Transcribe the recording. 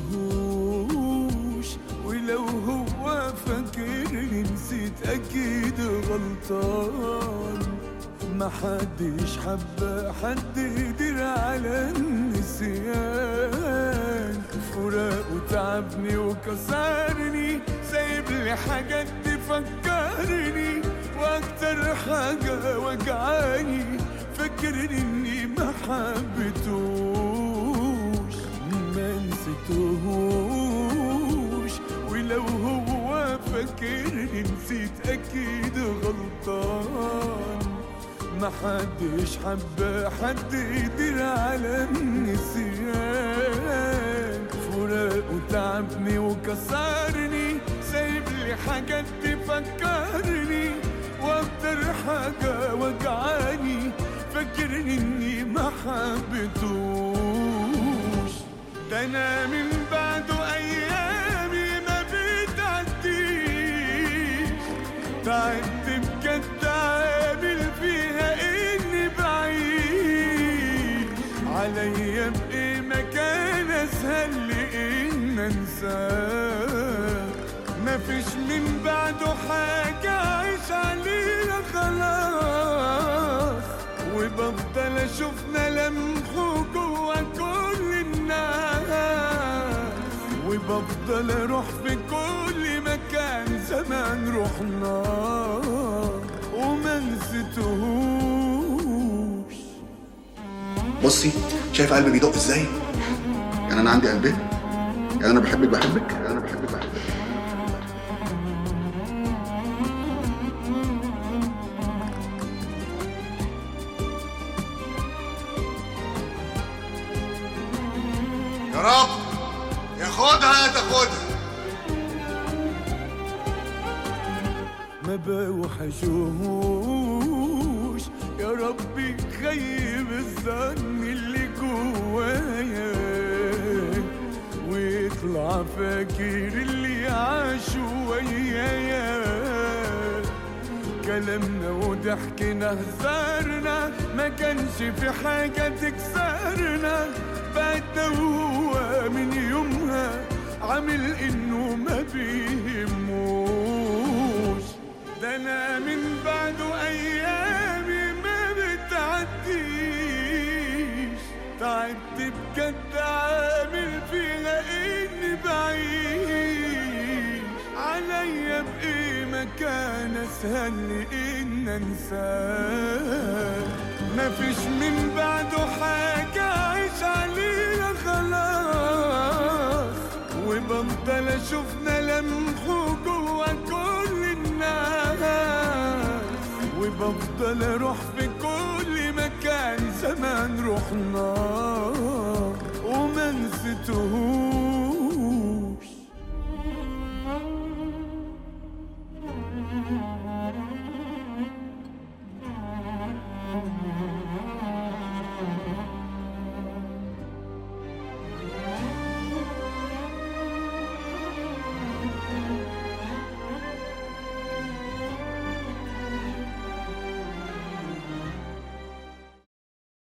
نسيتهوش ولو هو فاكرني نسيت أكيد غلطان. ما حدش حب حد يدير على النسيان. فراقه تعبني وكسرني سايب لي حاجات تفكرني وأكتر حاجة وجعاني. فاكرني إني ما حبيتوش نسيت أكيد غلطان. ما حدش حب حد يدير على النسيان. فراقه تعبني وكسرني سايب لي حاجات تفكرني. وأكتر حاجة وجعاني فاكرني إني ما حبيتوش ده أنا تعبت بجد عامل فيها إني بعيد. عليا بايه مكان أسهل لي إن أنساه. مفيش من بعده حاجة عايش عليها خلاص. وبفضل أشوف ملامحه جوا كل الناس. وبفضل أروح في كل زمان رحنا وما نسيتهوش بصي شايف قلبي بيدق إزاي؟ يعني أنا عندي قلبين؟ يعني أنا بحبك بحبك؟ يعني أنا بحبك بحبك. يا رب ياخدها تاخدها. ما بوحشوش يا ربي خيب الظن اللي جوايا. ويطلع فاكر اللي عاشوا ويايا. كلامنا وضحكنا هزارنا. ما كانش في حاجة تكسرنا. بعدنا وهو من يومها عامل إنه ما بيهموش. ده أنا من بعده ايامي ما بتعديش. تعبت بجد عامل فيها إني بعيش. عليا بايه مكان أسهل لي إن انساه مفيش من بعده حاجة عايش عليها خلاص. وبفضل أشوف ملامحه وبفضل أروح في كل مكان زمان رحنا